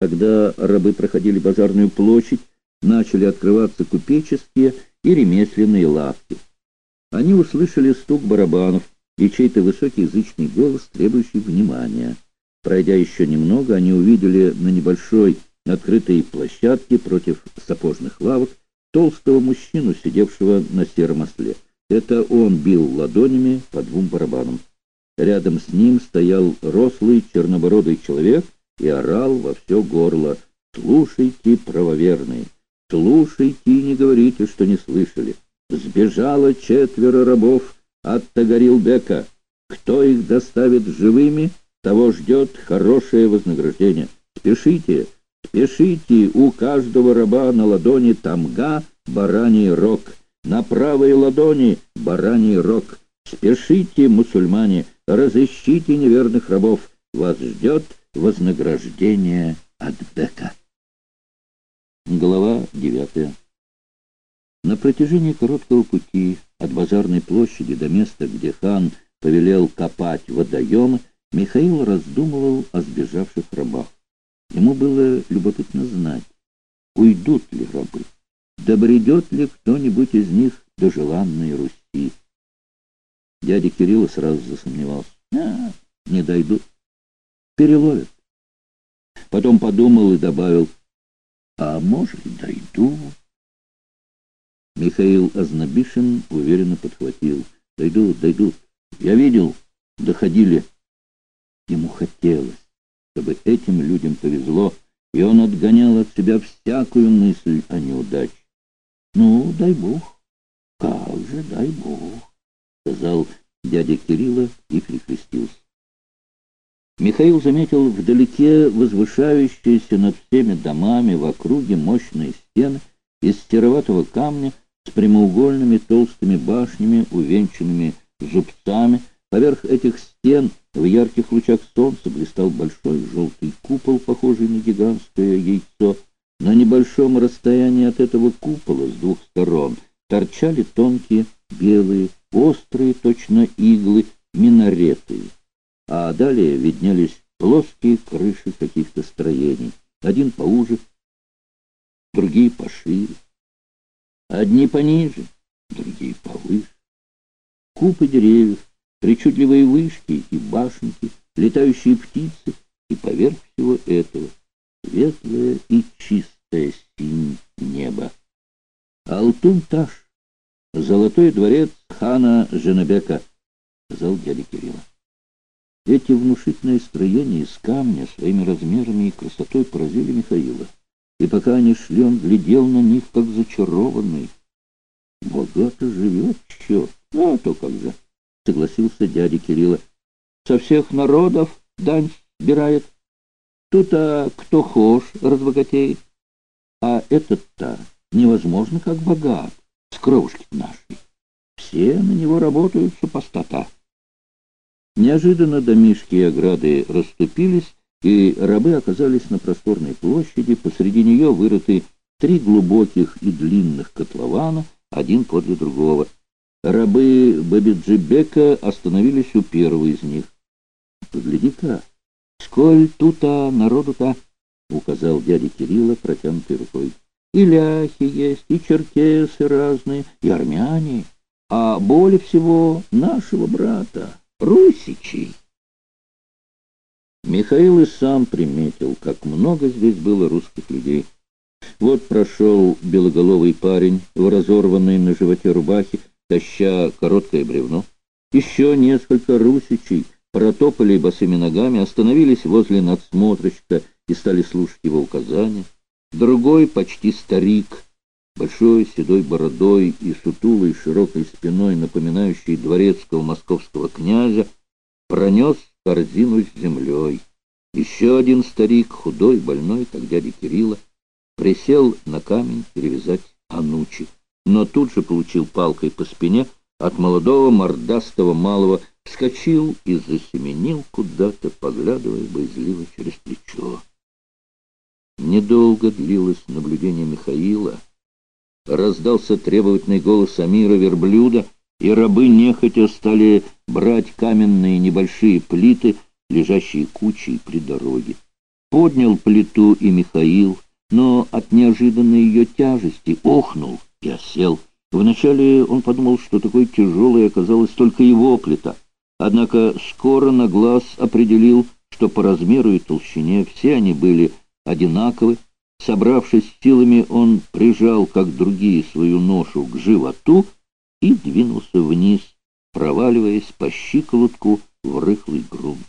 Когда рабы проходили базарную площадь, начали открываться купеческие и ремесленные лавки. Они услышали стук барабанов и чей-то высокий язычный голос, требующий внимания. Пройдя еще немного, они увидели на небольшой открытой площадке против сапожных лавок толстого мужчину, сидевшего на сером осле. Это он бил ладонями по двум барабанам. Рядом с ним стоял рослый чернобородый человек и орал во все горло «Слушайте, правоверные, слушайте и не говорите, что не слышали. Сбежало четверо рабов от Тагарилбека. Кто их доставит живыми, того ждет хорошее вознаграждение. Спешите, спешите, у каждого раба на ладони тамга бараний рог, на правой ладони бараний рог. Спешите, мусульмане, разыщите неверных рабов, вас ждет вознаграждение от Бека. Глава девятая. На протяжении короткого пути от базарной площади до места, где хан повелел копать водоемы, Михаил раздумывал о сбежавших рабах. Ему было любопытно знать, уйдут ли рабы, добредет ли кто-нибудь из них до желанной Руси. Дядя Кирилл сразу засомневался. А, не дойдут. Переловят. Потом подумал и добавил, а может, дойду. Михаил Ознобишин уверенно подхватил. Дойдут, дойдут. Я видел, доходили. Ему хотелось, чтобы этим людям повезло, и он отгонял от себя всякую мысль о неудаче. Ну, дай Бог. Как же, дай Бог, сказал дядя Кирилла и перекрестился. Михаил заметил вдалеке возвышающиеся над всеми домами в округе мощные стены из сероватого камня с прямоугольными толстыми башнями, увенчанными зубцами. Поверх этих стен в ярких лучах солнца блистал большой желтый купол, похожий на гигантское яйцо. На небольшом расстоянии от этого купола с двух сторон торчали тонкие, белые, острые, точно иглы, минареты а далее виднелись плоские крыши каких-то строений, один поуже, другие пошире, одни пониже, другие повыше. Купы деревьев, причудливые вышки и башенки, летающие птицы, и поверх всего этого светлое и чистое синь небо. Алтун-Таш, золотой дворец хана Женебека, сказал дядя Кирилла. Эти внушительные строения из камня своими размерами и красотой поразили Михаила. И пока они шли, он глядел на них, как зачарованный. «Богато живет черт! А то как же!» — согласился дядя Кирилла. «Со всех народов дань сбирает. Тут-то кто хошь разбогатеет. А этот-то невозможно как богат, с кровушки нашей. Все на него работают супостата». Неожиданно домишки и ограды расступились, и рабы оказались на просторной площади, посреди нее вырыты три глубоких и длинных котлована, один подле другого. Рабы Бабиджибека остановились у первого из них. «Погляди-ка, сколь тут-то народу-то!» — указал дядя Кирилла протянутой рукой. «И ляхи есть, и черкесы разные, и армяне, а более всего нашего брата». Русичей. Михаил и сам приметил, как много здесь было русских людей. Вот прошел белоголовый парень в разорванной на животе рубахе, таща короткое бревно. Еще несколько русичей протопали босыми ногами, остановились возле надсмотрщика и стали слушать его указания. Другой, почти старик, большой седой бородой и сутулой широкой спиной, напоминающей дворецкого московского князя, пронес корзину с землей. Еще один старик, худой, больной, как дядя Кирилла, присел на камень перевязать анучи, но тут же получил палкой по спине от молодого мордастого малого, вскочил и засеменил куда-то, поглядывая боязливо через плечо. Недолго длилось наблюдение Михаила, раздался требовательный голос Амира верблюда, и рабы нехотя стали брать каменные небольшие плиты, лежащие кучей при дороге. Поднял плиту и Михаил, но от неожиданной ее тяжести охнул и осел. Вначале он подумал, что такой тяжелой оказалась только его плита. Однако скоро на глаз определил, что по размеру и толщине все они были одинаковы. Собравшись силами, он прижал, как другие, свою ношу к животу и двинулся вниз, проваливаясь по щиколотку в рыхлый грунт.